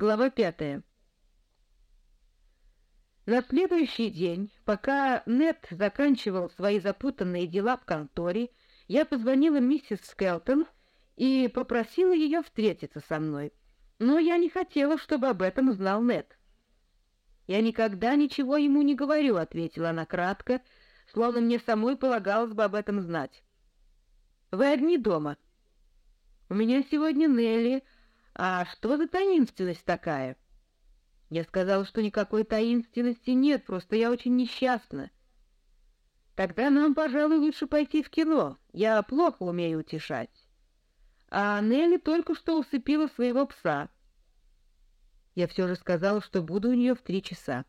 Глава пятая. На следующий день, пока Нет заканчивал свои запутанные дела в конторе, я позвонила миссис Скелтон и попросила ее встретиться со мной. Но я не хотела, чтобы об этом знал Нет. «Я никогда ничего ему не говорю», — ответила она кратко, словно мне самой полагалось бы об этом знать. «Вы одни дома?» «У меня сегодня Нелли», «А что за таинственность такая?» Я сказала, что никакой таинственности нет, просто я очень несчастна. Тогда нам, пожалуй, лучше пойти в кино. Я плохо умею утешать. А Нелли только что усыпила своего пса. Я все же сказала, что буду у нее в три часа.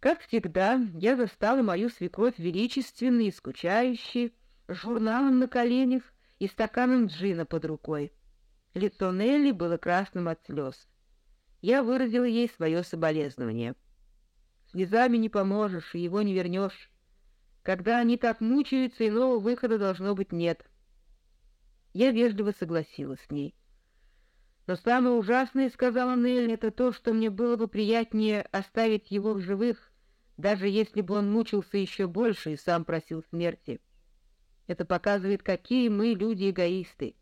Как всегда, я застала мою свекровь величественной и скучающей, с журналом на коленях и стаканом джина под рукой. Лицо Нелли было красным от слез. Я выразила ей свое соболезнование. Слезами не поможешь, и его не вернешь. Когда они так мучаются, иного выхода должно быть нет. Я вежливо согласилась с ней. Но самое ужасное, — сказала Нелли, — это то, что мне было бы приятнее оставить его в живых, даже если бы он мучился еще больше и сам просил смерти. Это показывает, какие мы люди эгоисты.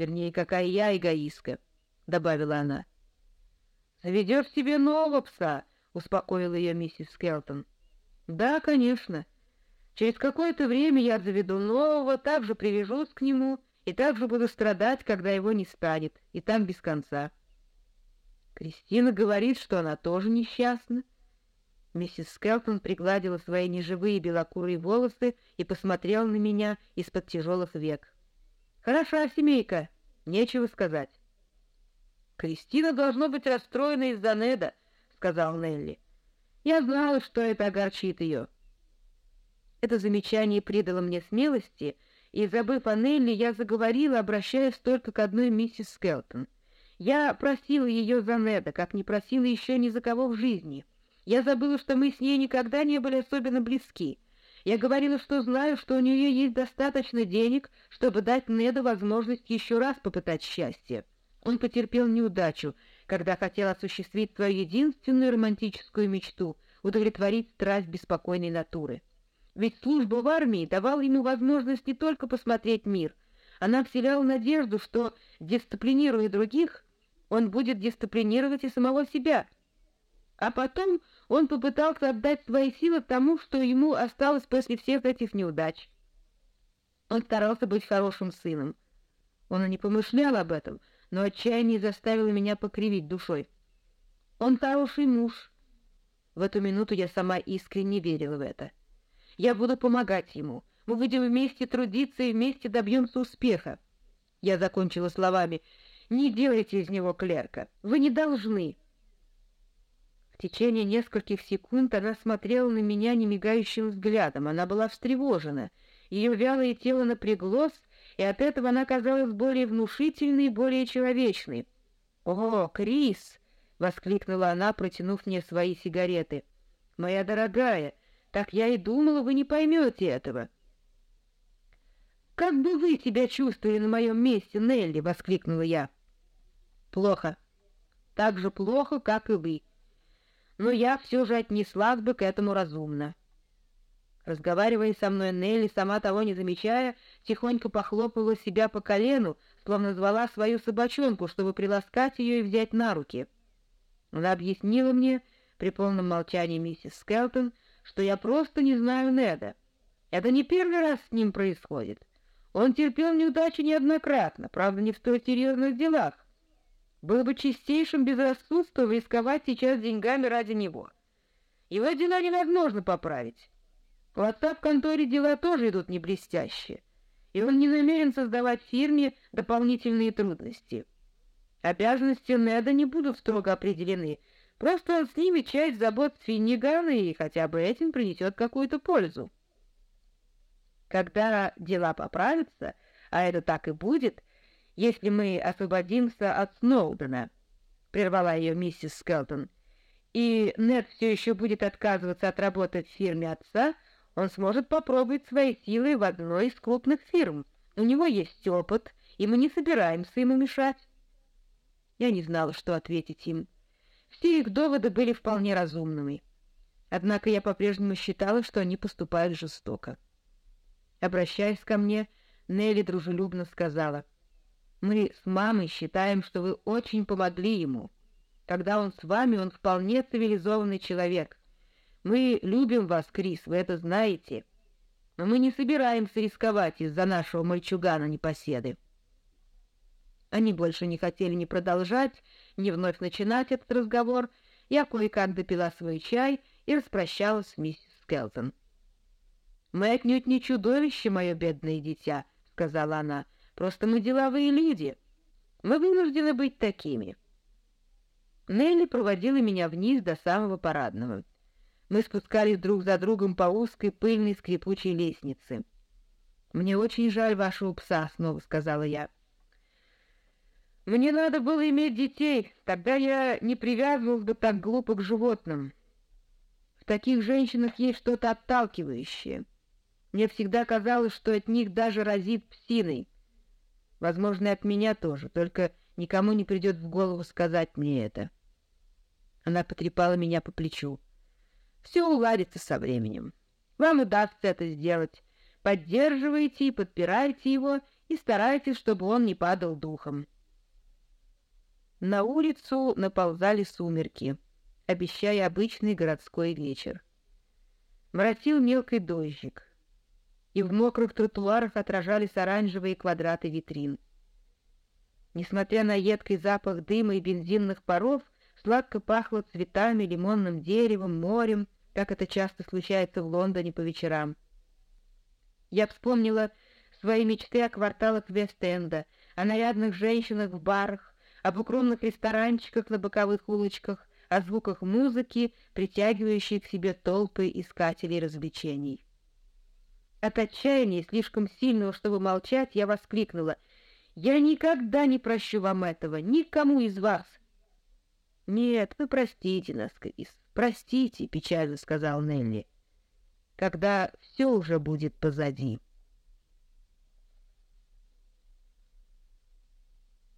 Вернее, какая я эгоистка, — добавила она. — Заведешь себе нового пса, — успокоила ее миссис Скелтон. — Да, конечно. Через какое-то время я заведу нового, также привяжусь к нему и также буду страдать, когда его не станет, и там без конца. Кристина говорит, что она тоже несчастна. Миссис Скелтон пригладила свои неживые белокурые волосы и посмотрела на меня из-под тяжелых век. Хороша семейка, нечего сказать. Кристина должно быть расстроена из-за Неда, сказал Нелли. Я знала, что это огорчит ее. Это замечание придало мне смелости, и, забыв о Нелли, я заговорила, обращаясь только к одной миссис Скелтон. Я просила ее за Неда, как не просила еще ни за кого в жизни. Я забыла, что мы с ней никогда не были особенно близки — я говорила, что знаю, что у нее есть достаточно денег, чтобы дать Неду возможность еще раз попытать счастье. Он потерпел неудачу, когда хотел осуществить свою единственную романтическую мечту — удовлетворить страсть беспокойной натуры. Ведь служба в армии давала ему возможность не только посмотреть мир, она вселяла надежду, что, дисциплинируя других, он будет дисциплинировать и самого себя — а потом он попытался отдать свои силы тому, что ему осталось после всех этих неудач. Он старался быть хорошим сыном. Он и не помышлял об этом, но отчаяние заставило меня покривить душой. Он хороший муж. В эту минуту я сама искренне верила в это. Я буду помогать ему. Мы будем вместе трудиться и вместе добьемся успеха. Я закончила словами «Не делайте из него клерка. Вы не должны». В течение нескольких секунд она смотрела на меня немигающим взглядом. Она была встревожена. Ее вялое тело напряглось, и от этого она казалась более внушительной более человечной. «О, Крис!» — воскликнула она, протянув мне свои сигареты. «Моя дорогая, так я и думала, вы не поймете этого». «Как бы вы себя чувствовали на моем месте, Нелли?» — воскликнула я. «Плохо. Так же плохо, как и вы» но я все же отнеслась бы к этому разумно. Разговаривая со мной, Нелли, сама того не замечая, тихонько похлопала себя по колену, словно звала свою собачонку, чтобы приласкать ее и взять на руки. Она объяснила мне, при полном молчании миссис Скелтон, что я просто не знаю Неда. Это не первый раз с ним происходит. Он терпел неудачу неоднократно, правда, не в столь серьезных делах. Было бы чистейшим безрассудством рисковать сейчас деньгами ради него. Его дела невозможно поправить. У отца в конторе дела тоже идут не блестящие, и он не намерен создавать фирме дополнительные трудности. Обязанности Неда не будут строго определены, просто он снимет часть забот Финнигана и хотя бы этим принесет какую-то пользу. Когда дела поправятся, а это так и будет, если мы освободимся от Сноудена», — прервала ее миссис Скелтон. «И Нед все еще будет отказываться от работы в фирме отца, он сможет попробовать свои силы в одной из крупных фирм. У него есть опыт, и мы не собираемся ему мешать». Я не знала, что ответить им. Все их доводы были вполне разумными. Однако я по-прежнему считала, что они поступают жестоко. Обращаясь ко мне, Нелли дружелюбно сказала, «Мы с мамой считаем, что вы очень помогли ему. Когда он с вами, он вполне цивилизованный человек. Мы любим вас, Крис, вы это знаете. Но мы не собираемся рисковать из-за нашего мальчугана-непоседы». Они больше не хотели ни продолжать, ни вновь начинать этот разговор. Я кое-как допила свой чай и распрощалась с миссис Скелтон. «Мы отнюдь не чудовище, мое бедное дитя», — сказала она. «Просто мы деловые люди. Мы вынуждены быть такими». Нелли проводила меня вниз до самого парадного. Мы спускались друг за другом по узкой, пыльной, скрипучей лестнице. «Мне очень жаль вашего пса», — снова сказала я. «Мне надо было иметь детей, тогда я не привязывался бы так глупо к животным. В таких женщинах есть что-то отталкивающее». Мне всегда казалось, что от них даже разит псиной. Возможно, и от меня тоже, только никому не придет в голову сказать мне это. Она потрепала меня по плечу. Все уладится со временем. Вам удастся это сделать. Поддерживайте и подпирайте его, и старайтесь, чтобы он не падал духом. На улицу наползали сумерки, обещая обычный городской вечер. Моросил мелкий дождик и в мокрых тротуарах отражались оранжевые квадраты витрин. Несмотря на едкий запах дыма и бензинных паров, сладко пахло цветами, лимонным деревом, морем, как это часто случается в Лондоне по вечерам. Я вспомнила свои мечты о кварталах Вест-Энда, о нарядных женщинах в барах, об укромных ресторанчиках на боковых улочках, о звуках музыки, притягивающей к себе толпы искателей развлечений. От отчаяния, слишком сильного, чтобы молчать, я воскликнула. «Я никогда не прощу вам этого, никому из вас!» «Нет, вы простите нас, Крис, простите», — печально сказал Нелли, — «когда все уже будет позади».